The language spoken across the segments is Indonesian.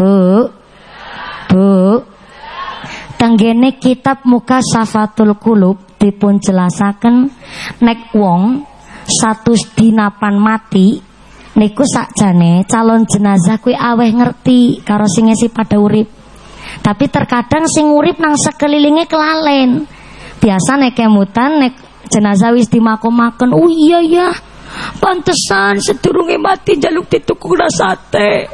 Bu. Bu. Tenggene kitab muka safatul kulub dipun jelasaken nek wong satu dinapan mati niku sakjane calon jenazah kuwi aweh ngerti karo sing ngisi pada urip. Tapi terkadang sing urip nang sekelilinge kelalen. Biasa nek kemutan nek jenazah wis dimakumaken. Oh iya ya. Pantesan sedurunge mati jaluk dituku sate.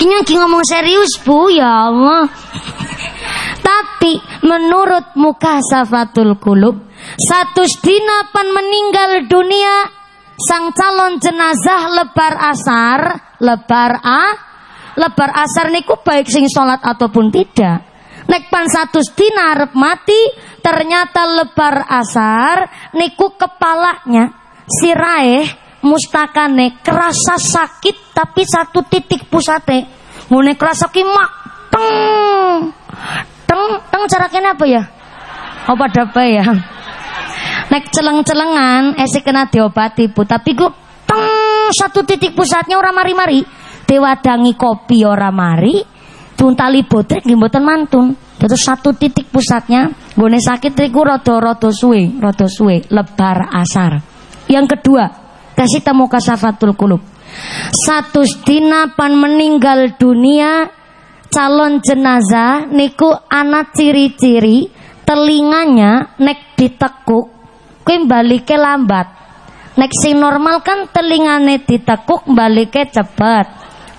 Kini lagi ngomong serius bu. Ya Allah. Tapi menurut muka safatul kulub Satu dinapan meninggal dunia Sang calon jenazah lebar asar Lebar a Lebar asar niku baik sing sholat ataupun tidak. Nek pan satu dina arep mati Ternyata lebar asar Niku kepalanya Siraeh mustakane kerasa sakit tapi satu titik pusate. Ngene kerasa ki mak teng. Teng teng cara kene apa ya? Apa apa ya? Nek celeng-celengan esik kena diobati bu. Tapi gue teng satu titik pusatnya orang mari-mari. Dewadangi kopi orang mari tuntali botrek nggih mboten mantun. Terus satu titik pusatnya gue sakit riku rodo rodo suwe rodo suwe lebar asar. Yang kedua kasih temu kasafatul kulub satu dinapan meninggal dunia calon jenazah niku anak ciri-ciri telinganya nek ditekuk kuwi balike lambat. Nek sing normal kan telingane ditekuk balike cepet.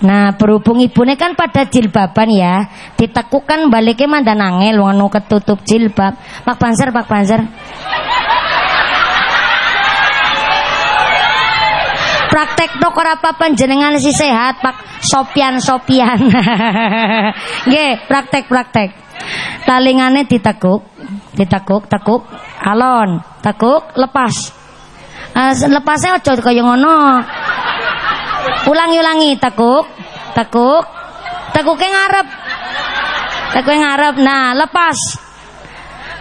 Nah berhubung ibunya kan pada jilbaban ya Ditekuk kan baliknya mandan angel Wanu ketutup jilbab. Pak Panzer, Pak Panzer praktek dok ora apa panjenengan si sehat Pak. Sopian Sopian nggih praktek praktek talingane ditekuk ditekuk tekuk alon tekuk lepas. Uh, lepasnya ojo kaya ngono. Ulangi ulangi tekuk tekuk tekuknya ngarep. Tekuknya ngarep nah lepas.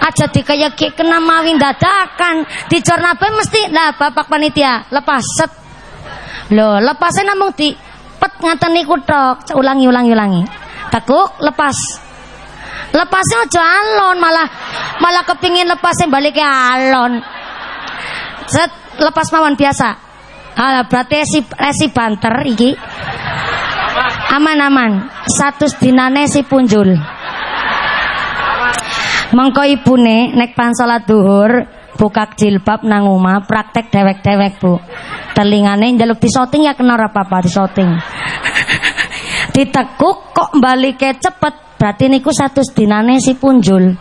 Aja kayak kena mawin dadakan. Di apa mesti lah bapak panitia lepas set Loh, lepasnya namung di pet ngaten niku tok. Ulangi ulangi ulangi. Tekuk lepas. Lepasnya aja alon malah malah kepingin lepasnya balik ke alon. Set lepas mawon biasa. Alah berarti si resi banter iki. Aman-aman. Satu dinane si punjul. Mengko ibune nek pan salat duhur buka jilbab nang omah praktek dewek-dewek Bu. Telingane njaluk disoting ya kena apa-apa disoting. Ditekuk kok ke cepet? Berarti niku satu dinane si punjul.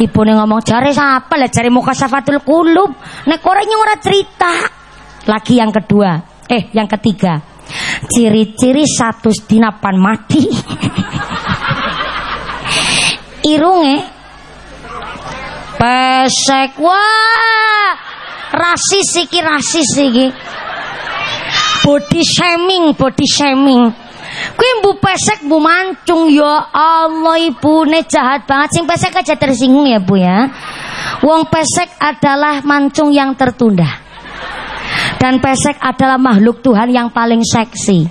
Ibu nih ngomong cari siapa lah cari muka safatul kulub nek orangnya ora cerita. Lagi yang kedua. Eh yang ketiga. Ciri-ciri satu dinapan mati. Irunge pesek wah rasis iki rasis iki body shaming body shaming Kuwi mbu pesek bu mancung ya Allah ibune jahat banget sing pesek aja tersinggung ya Bu ya. Wong pesek adalah mancung yang tertunda. Dan pesek adalah makhluk Tuhan yang paling seksi.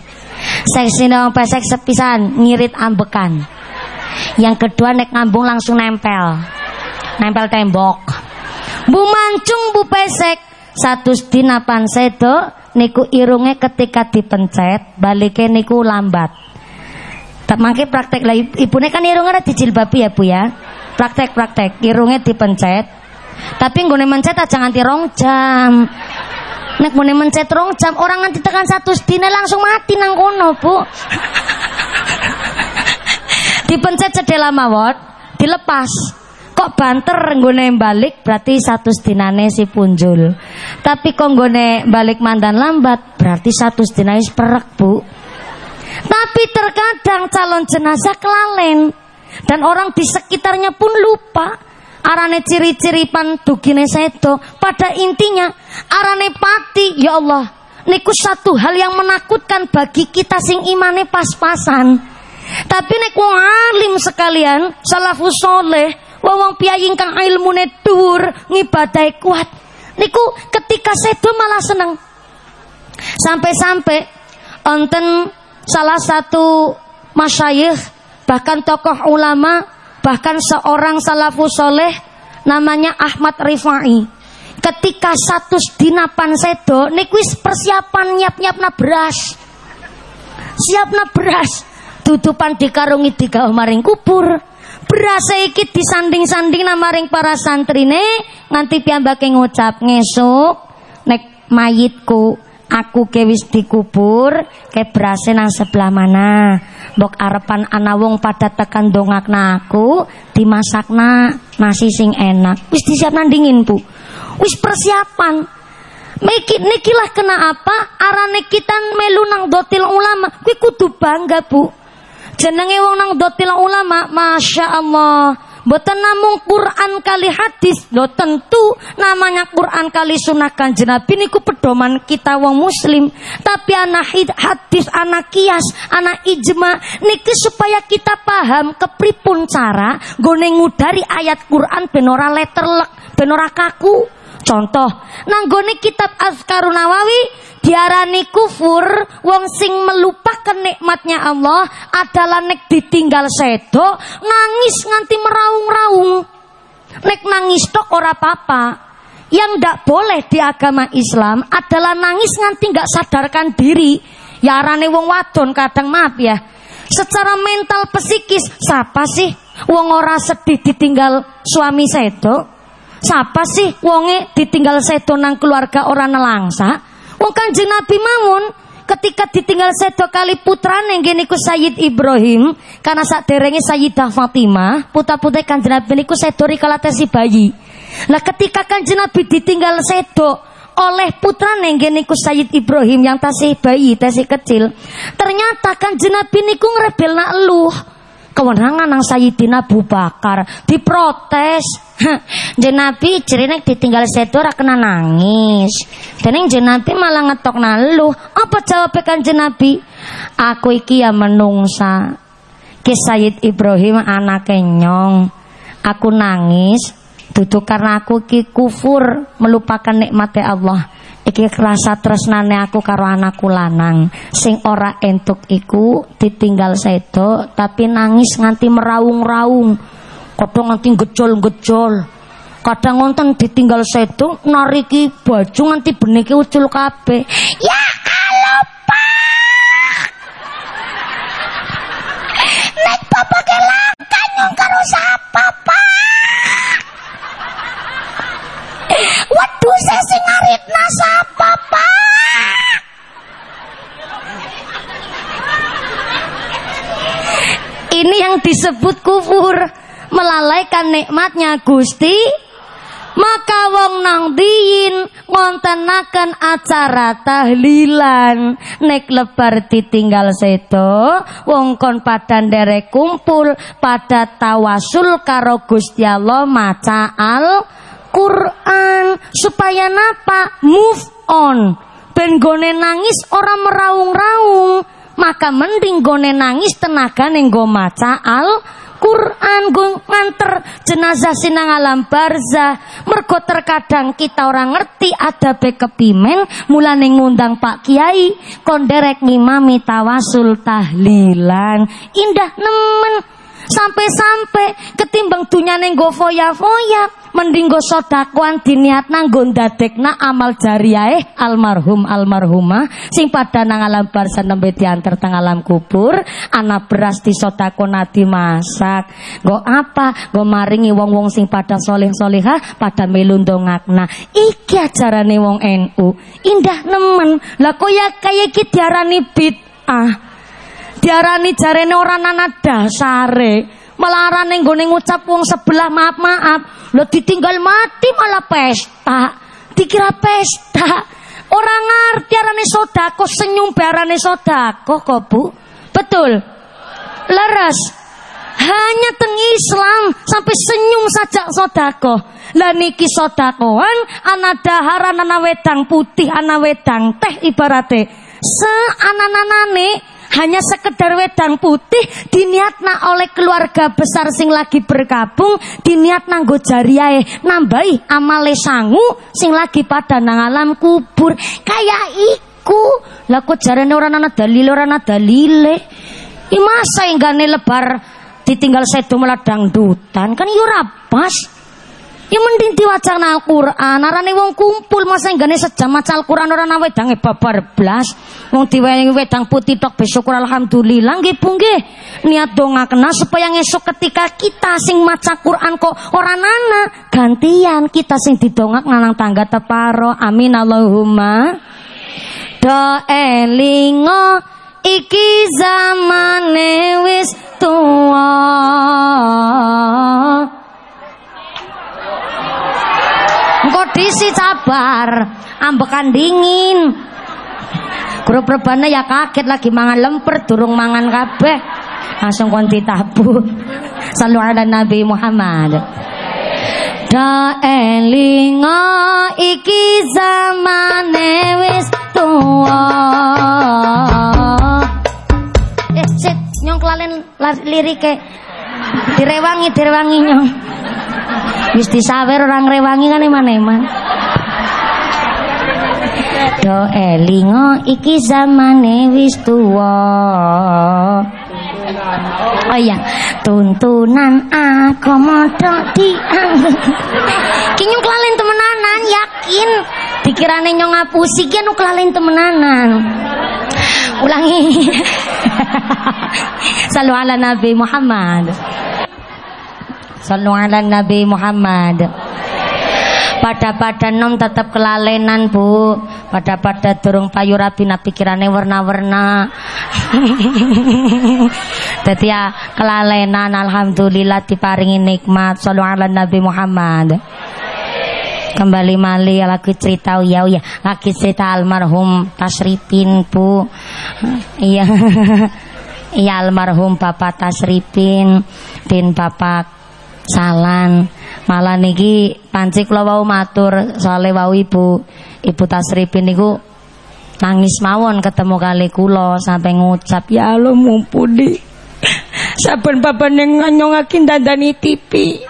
Seksi wong pesek sepisan ngirit ambekan. Yang kedua nek ngambung langsung nempel. Nempel tembok. Bu mancung bu pesek satu dinapan sedo niku irunge ketika dipencet balike niku lambat. Tak mangke praktek lah ibune kan irunge ora dijilbabi ya Bu ya. Praktek-praktek irunge dipencet. Tapi nggone mencet aja nganti rong jam. Nek ngone mencet rong jam orang nganti tekan satu dina langsung mati nang kono Bu. dipencet cedela mawon, dilepas kok banter nggone balik berarti satu dinane si punjul. Tapi kok nggone balik mandan lambat berarti satu dinane perek bu. Tapi terkadang calon jenazah kelalen dan orang di sekitarnya pun lupa arane ciri-ciri pandugine sedo. Pada intinya arane pati ya Allah niku satu hal yang menakutkan bagi kita sing imane pas-pasan. Tapi nek wong alim sekalian salafus soleh wong piyai ingkang ilmune dhuwur ngibadahi kuat. Niku ketika sedo malah seneng. Sampai-sampai onten salah satu masyayikh bahkan tokoh ulama bahkan seorang salafus soleh namanya Ahmad Rifai. Ketika satu dinapan sedo nikwis persiapan nyiap-nyiap na beras. Siap na beras. Tutupan dikarungi tiga maring kubur beras iki disanding-sanding namaring para santrine nganti piyambake ngucap ngesuk nek mayitku aku ke wis dikubur ke berase nang sebelah mana mbok arepan ana wong pada tekan dongakna aku dimasakna nasi sing enak wis disiapna dingin Bu Wis persiapan. Miki nikilah kena apa? Arane kita melu nang dotil ulama. Kuwi kudu bangga, Bu. Jenenge wong nang dotil ulama, Masya Allah. Boten namung Quran kali hadis, lo tentu namanya Quran kali sunnah kanjeng Nabi niku pedoman kita wong muslim. Tapi anak hadis, anak kias, anak ijma niki supaya kita paham kepripun cara gone ngudari ayat Quran benora kaku. Contoh, nanggone kitab Azkarun Nawawi diarani kufur wong sing melupakan nikmatnya Allah adalah nek ditinggal sedo nangis nganti meraung-raung. Nek nangis tok ora apa-apa. Yang ndak boleh di agama Islam adalah nangis nganti nggak sadarkan diri. Ya wong wadon kadang maaf ya. Secara mental psikis, siapa sih wong ora sedih ditinggal suami sedo? Siapa sih wonge ditinggal sedo nang keluarga orang nelangsa? Wong Kanjeng Nabi mawon ketika ditinggal sedo kali putrane nggih niku Sayyid Ibrahim karena sak derenge Sayyidah Fatimah, putra-putri Kanjeng Nabi niku sedo rikala tesi bayi. Lah ketika Kanjeng Nabi ditinggal sedo oleh putra nengge niku Sayyid Ibrahim yang tasih bayi, tasih kecil. Ternyata Kanjeng Nabi niku ngrebelna eluh kewenangan nang Sayyidina Abu Bakar. Diprotes. Jen Nabi jerinek ditinggal sedo ora kena nangis. Dening jen Nabi malah ngetok nalu apa jawab kanjeng Nabi? Aku iki ya menungsa. Ke Sayyid Ibrahim anak nyong aku nangis duduk karena aku ki kufur melupakan nikmatnya Allah Iki kerasa tresnane aku karo anakku lanang sing ora entuk iku ditinggal sedo tapi nangis nganti meraung-raung. Kadang nganti gejol-gejol. Kadang ngonten ditinggal sedo nariki baju nganti benike ucul kabeh. Ya Allah, Pak. Nek Saya sing ngaritna sapa, Pak? Ini yang disebut kufur, melalaikan nikmatnya Gusti. Maka wong nang diin ngontenaken acara tahlilan. Nek lebar ditinggal sedo wong kon pada derek kumpul pada tawasul karo Gusti Allah maca al Quran supaya napa? Move on. Ben gone nangis orang meraung-raung. Maka mending gone nangis tenaga ning go maca al Quran gue nganter jenazah sinang alam barzah mergo terkadang kita orang ngerti ada kepimen mulane ngundang Pak Kiai. Konderek ngimami tawasul tahlilan. Indah nemen sampai-sampai ketimbang dunia nggo foya-foya mending go sodakuan diniat nanggo ndadekna amal jariah almarhum almarhumah sing pada nang alam barsa nembe diantar alam kubur anak beras di nadi masak go apa go maringi wong-wong sing pada soleh solehah pada melundongakna iki ajarane wong NU indah nemen. Lah ya kaya iki diarani ah diarani jarene ora nana dasare melarang nggone ngucap wong sebelah maaf-maaf. Lo ditinggal mati malah pesta. Dikira pesta. Orang ngerti arane sodako senyum barane sodako kok bu. Betul. Leres. Hanya teng Islam sampai senyum saja sodako. Lah niki sodakoan ana daharan ana wedang putih ana wedang teh ibarate. Se anananane hanya sekedar wedang putih diniatna oleh keluarga besar sing lagi berkabung diniat nanggo jariae nambahi amale sangu sing lagi pada nang alam kubur kayak iku. Lah kok jarane ora ana dalile ora ana dalile. I masa enggane lebar ditinggal sedo meladang dutan kan yo ora pas. Ya mending diwacana Al-Qur'an, arane wong kumpul masa enggane sejam maca Al-Qur'an ora ana wedange babar blas. Wong wedang putih tok besok alhamdulillah nggih Bu nggih. Niat dongakna supaya ngesuk ketika kita sing maca Quran kok ora nana, gantian kita sing didongak nang tangga teparo. Amin Allahumma. Do elingo iki zamane wis tuwa. Engko disi sabar, ambekan dingin. Grup rebane ya kaget lagi mangan lemper durung mangan kabeh. Langsung kon ditabu. Sallu ala Nabi Muhammad. Da elinga iki zamane wis tuwa. Eh, sit, nyong kelalen lirike. Direwangi, direwangi nyong. Wis disawer orang rewangi kan eman-eman. Do elingo iki zamane wis tuwa. Oh iya, tuntunan agama tok dianggep. Kelalen temenanan, yakin. Dikirane nyong ngapusi ki anu kelalen temenanan. Ulangi. Sallu ala Nabi Muhammad. Sallu ala Nabi Muhammad. Pada-pada nom tetap kelalenan bu. Pada-pada durung payu rapi na pikirannya warna-warna Jadi ya kelalenan Alhamdulillah diparingi nikmat. Sallu ala Nabi Muhammad. Kembali mali lagi cerita ya ya. Lagi cerita almarhum Tasripin bu. Iya. Iya almarhum Bapak Tasripin Bin Bapak Salan. Malah niki panci kula wau matur soale wau ibu ibu Tasripin niku nangis mawon ketemu kali kula sampai ngucap ya Allah mumpuni saben baban yang nganyongakin dandani TV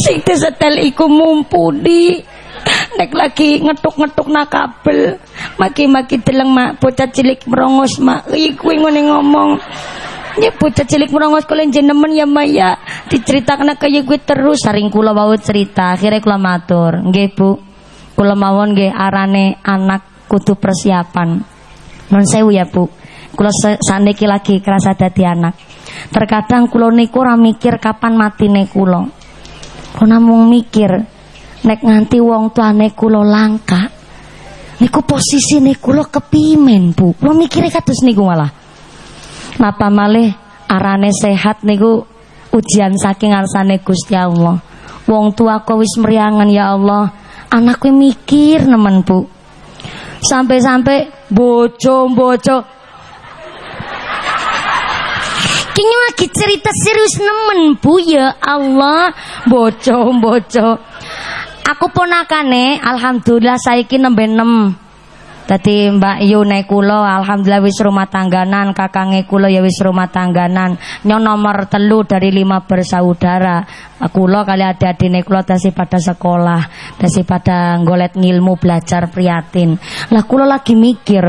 sing disetel iku mumpuni nek lagi ngetuk-ngetuk na kabel maki-maki deleng mak bocah cilik merongos mak. Iku ngene ngomong Ya bocah cilik merongos kalian jenemen ya Maya diceritakan kayak gue terus sering kula bawa cerita. Akhirnya kula matur. Nggih Bu. Kula mawon nggih arane anak kudu persiapan. Non sewu ya Bu. Kula saniki lagi kerasa dadi anak. Terkadang kula niku ora mikir kapan matine kula. Kula namung mikir nek nganti wong tuane kula langka niku posisi niku kula kepimen Bu. Kula mikire kados niku malah Napa malih arane sehat niku ujian saking ngarsane Gusti Allah. Wong tua kok wis meriangan ya Allah. Anakku mikir nemen Bu. Sampai-sampai bojo-bojo Kini lagi cerita serius nemen bu ya Allah bojo-bojo Aku ponakane alhamdulillah saiki nembe nem Tadi Mbak Yu naik kulo, alhamdulillah wis rumah tangganan, kakange kulo ya wis rumah tangganan. Nyo nomor telu dari lima bersaudara. Kulo kali ada di kulo tadi pada sekolah, tadi pada ngolet ngilmu belajar priatin. Lah kulo lagi mikir,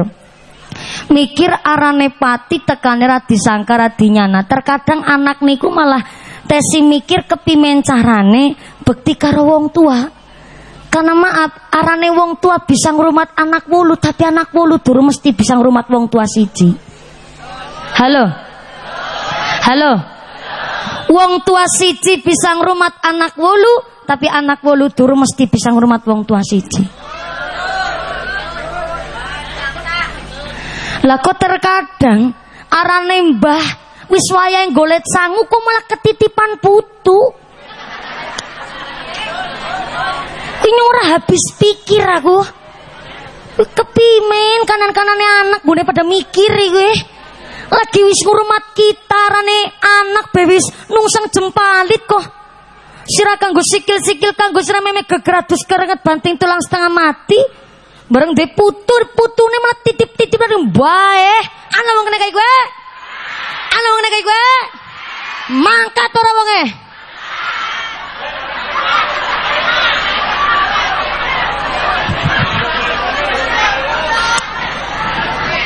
mikir arane pati tekane ra disangka ra dinyana. Terkadang anak niku malah tesi mikir kepimen carane bekti karo wong tua. Karena maaf, arane wong tua bisa ngrumat anak wulu, tapi anak wulu dulu mesti bisa ngrumat wong tua siji. Halo? Halo? Wong tua siji bisa ngrumat anak wulu, tapi anak wulu dulu mesti bisa ngrumat wong tua siji. Lah kok terkadang arane mbah wis wayahe golet sangu kok malah ketitipan putu. Ini ora habis pikir aku. Kepimen kanan-kanane anak bune pada mikir gue. Lagi wis ngurmat kita rane anak bewis nungsang jempalit kok. Sira kanggo sikil-sikil kanggo sira meme gegradus kerenget banting tulang setengah mati. Bareng de putur putune malah titip-titip dari bae. Ana wong kene kayak gue. Ana wong kene kayak gue. Mangkat ora wonge.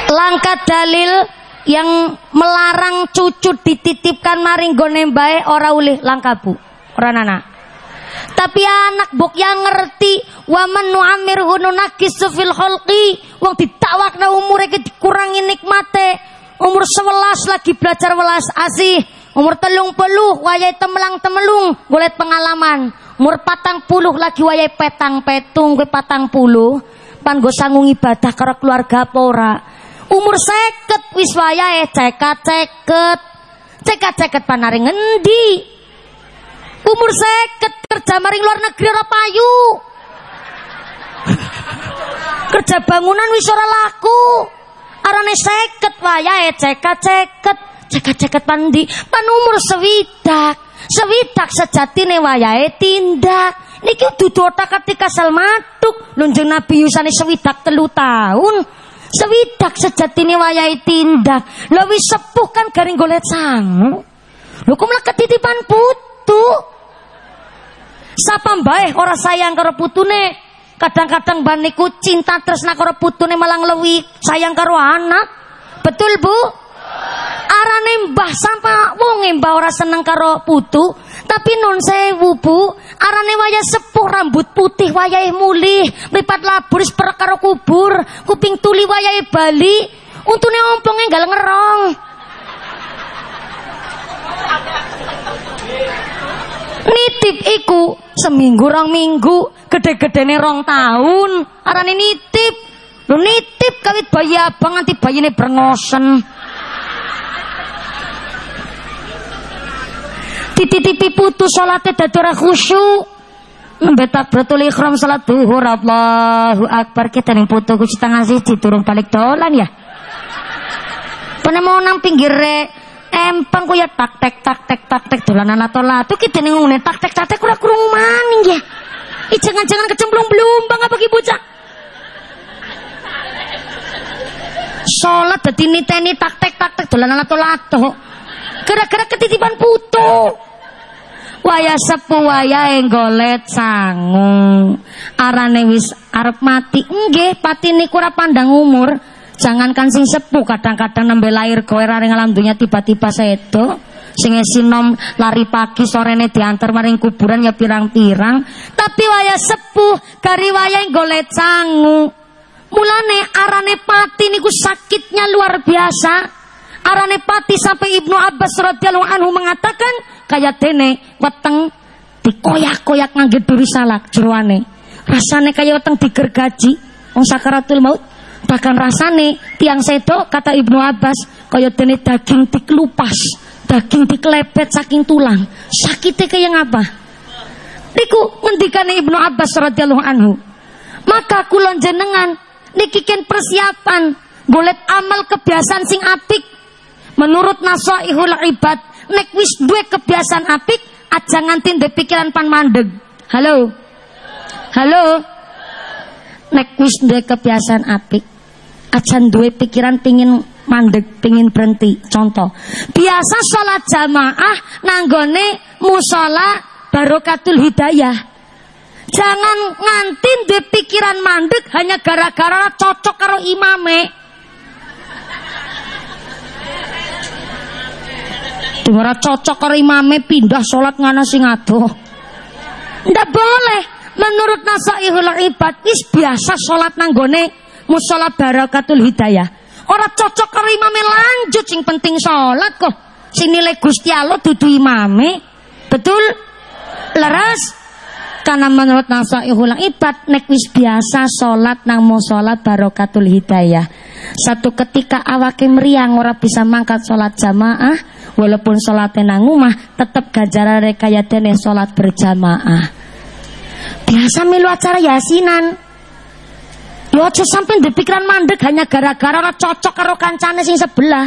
Angkat dalil yang melarang cucu dititipkan maring gone bae ora ulih langkabu. Ora nana. Tapi anak bok yang ngerti wa man nu'amirhu nunakisu fil khalqi wong ditakwakna umure ke dikurangi nikmate umur sebelas lagi belajar welas asih umur telung puluh wayai temelang temelung golek pengalaman umur patang puluh lagi wayai petang petung gue patang puluh pan gue sanggung ibadah karo keluarga pora umur seket wis wayahe cekat ceket cekat ceket panari ngendi? Umur seket kerja maring luar negeri ora payu. Kerja bangunan wis ora laku. Arane seket wayahe cekat ceket cekat ceket pandi pan umur sewidak. Sewidak sejatine wayahe tindak. Niki dudu otak ketika salmatuk lunjung Nabi Yusani sewidak telu tahun sewidak sejatine wayahe tindak lho wis sepuh kan garing golek sangu ketitipan putu Sapa mbae ora sayang karo putune. Kadang-kadang baniku cinta tresna karo putune malang lewi sayang karo anak. Betul, Bu? Arane mbah sampa wong mbah ora seneng karo putu, tapi non sewu, Bu. Arane wayah sepuh rambut putih wayahe mulih, mripat labur perek karo kubur, kuping tuli wayahe bali, untune omponge gal ngerong. Nitip iku seminggu rong minggu, gede-gedene rong tahun. Arane nitip. Lu nitip kawit bayi abang nganti bayine brengosen. Titipi putu salate dadi ora khusyuk. Nembe takbiratul ihram salat duhur Allahu akbar kita ning putu ku setengah siji turun balik dolan ya. Pene mau nang pinggire empang ku ya tak tek tak tek tak tek dolanan atau latu kita nih ngomongin tak tek tak tek kurang kurung maning ya Ih jangan-jangan kecemplung bang apa ki bocah Sholat dadi niteni tak tek tak tek dolanan atau latu Gara-gara ketitipan putu. Waya sepu waya yang golet sangu. Arane wis arep mati. Nggih patine kurang pandang umur. Jangankan sing sepuh kadang-kadang nembe lahir kowe alam dunia tiba-tiba sedo sing sinom lari pagi sorene diantar maring kuburan ya pirang-pirang. Tapi waya sepuh kari waya golek cangu mulane arane pati niku sakitnya luar biasa arane pati sampai Ibnu Abbas radhiyallahu anhu mengatakan kayak dene weteng dikoyak-koyak ngangge duri salak jeruane. Rasane kaya weteng digergaji wong sakaratul maut bahkan rasane tiang sedo kata Ibnu Abbas kaya dene daging dikelupas daging dikelepet saking tulang. Sakitnya kayak apa? Niku ngendikane Ibnu Abbas radhiyallahu anhu. Maka kulon jenengan niki persiapan golek amal kebiasaan sing apik menurut nasaihul ibad nek wis duwe kebiasaan apik aja nganti ndek pikiran pan mandeg. Halo? Halo? Nek wis duwe kebiasaan apik acan duwe pikiran pingin mandek pingin berhenti. Contoh biasa sholat jamaah nanggone musola barokatul hidayah. Jangan ngantin di pikiran mandek hanya gara-gara cocok karo imame Di mana cocok karo imame pindah sholat ngana sing adoh ndak boleh Menurut nasaihul ibad wis biasa sholat nanggone musola barakatul hidayah. Orang cocok karo imame lanjut sing penting sholat kok. Sing nilai Gusti Allah dudu imame. Betul? Leras? Karena menurut nasaihul ibad nek wis biasa sholat nang musola barakatul hidayah. Satu ketika awake meriang ora bisa mangkat sholat jamaah, walaupun sholatnya nang tetap ganjaran rekayadene sholat berjamaah. Biasa milu acara yasinan. Yo aja sampai di pikiran mandek hanya gara-gara ora cocok karo kancane sing sebelah.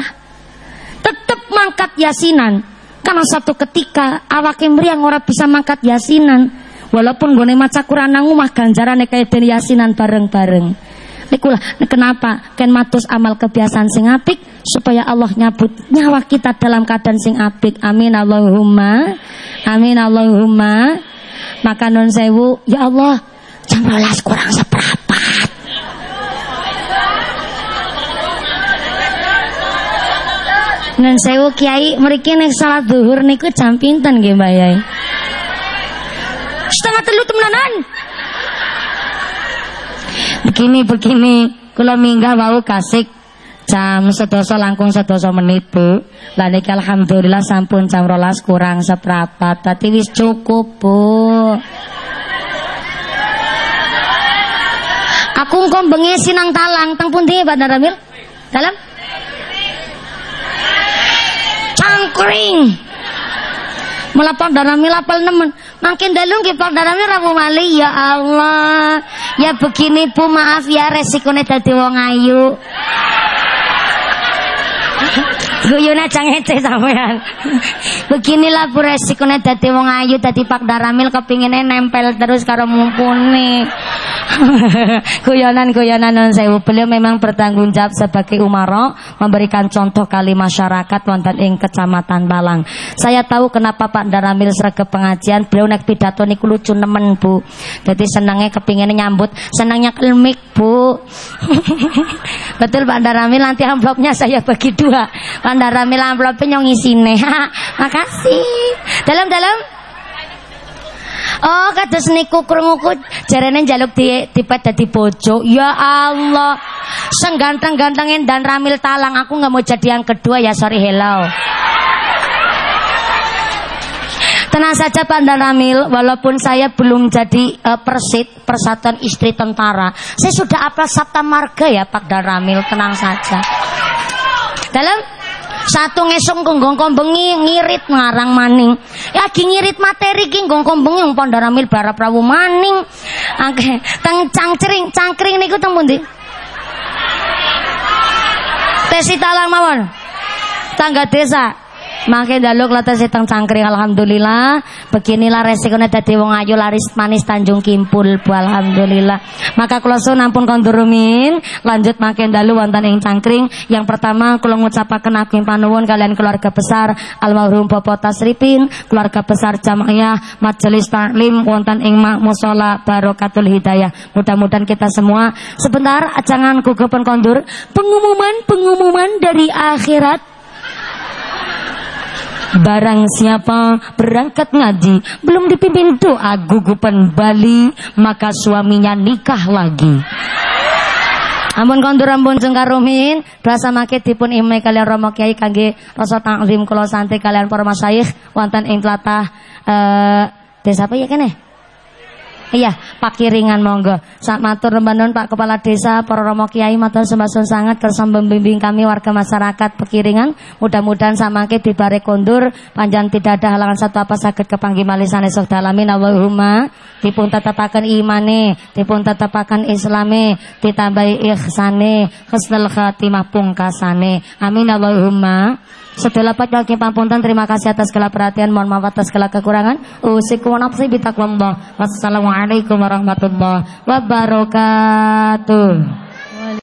Tetep mangkat yasinan. Karena satu ketika awake mriang ora bisa mangkat yasinan. Walaupun gue maca Quran nang omah ganjarane kaya yasinan bareng-bareng. Nikulah kenapa ken matus amal kebiasaan sing apik supaya Allah nyabut nyawa kita dalam keadaan sing apik. Amin Allahumma. Amin Allahumma. Maka non sewu, ya Allah, jam rolas kurang seperempat. Nun sewu kiai mriki nek salat zuhur niku jam pinten nggih Mbak? Setengah telu temenanan. Begini begini, kula minggah wau kasik. Jam sedoso langkung sedoso menit bu. Lah alhamdulillah sampun jam rolas kurang seprapat. Tadi wis cukup bu. Aku ngkom bengi sinang talang. Teng pundi Pak Daramil dalam? Cangkring melapor daramil apal nemen makin dalu nggih Pak Daramil rabu mali ya Allah ya begini Bu maaf ya resikonya dadi wong ayu Guyon aja ngece sampean. Beginilah bu resikonya dadi wong ayu dadi Pak Daramil kepinginnya nempel terus karo mumpuni. Guyonan-guyonan non sewu beliau memang bertanggung jawab sebagai umaro memberikan contoh kali masyarakat wonten ing Kecamatan Balang. Saya tahu kenapa Pak Daramil serga pengajian beliau naik pidato niku lucu nemen Bu. Jadi senangnya kepinginnya nyambut, senangnya kelmik Bu. Betul Pak Daramil nanti amplopnya saya bagi dua. Pak Daramil amplopnya nyong isine. Makasih. Dalam-dalam. Oh, kados niku krunguku jarene njaluk di dipet dadi bojo. Ya Allah. Sengganteng-gantengin dan Ramil Talang aku nggak mau jadi yang kedua ya sorry hello. Tenang saja Pak Ramil, walaupun saya belum jadi uh, persit persatuan istri tentara, saya sudah apal Sabta Marga ya Pak dan Ramil, tenang saja. Dalam satu ngesung gonggong bengi ngirit ngarang maning. Lagi ngirit materi ki gonggong bengi umpon daramil bara prawu maning. Oke, teng cangcring, cangkring niku teng pundi? Tesi talang mawon. Tangga desa. Makin daluk lata seteng cangkring alhamdulillah. Beginilah resikonya dadi wong ayu laris manis Tanjung Kimpul bu alhamdulillah. Maka kula suwun ampun kondurumin lanjut makin dalu wonten ing cangkring. Yang pertama kula ngucapaken agung panuwun kalian keluarga besar almarhum Bapak Tasripin, keluarga besar jamaah Majelis Taklim wonten ing Musola Barokatul Hidayah. Mudah-mudahan kita semua sebentar jangan gugupan kondur pengumuman-pengumuman dari akhirat Barang siapa berangkat ngaji belum dipimpin doa gugupan Bali maka suaminya nikah lagi. Ampun kondur ampun cengkarumin Rasa makit dipun imai kalian romo kiai kangge rasa taklim kula santai kalian para masyayikh wonten ing tlatah eh desa apa ya kene? Iya, Pak Kiringan monggo. Saat matur rembanon Pak Kepala Desa, para Romo Kiai matur sembah sangat kersa membimbing kami warga masyarakat Pekiringan. Mudah-mudahan samangke dibare kondur, panjang tidak ada halangan satu apa sakit kepanggih malisan esok dalamin Allahumma dipun tetapaken imane, dipun tetapaken islame, ditambahi ihsane, husnul khatimah pungkasane. Amin Allahumma. Setelah lagi pampuntan terima kasih atas segala perhatian. Mohon maaf atas segala kekurangan. Usiku nafsi wassalamualaikum warahmatullahi wabarakatuh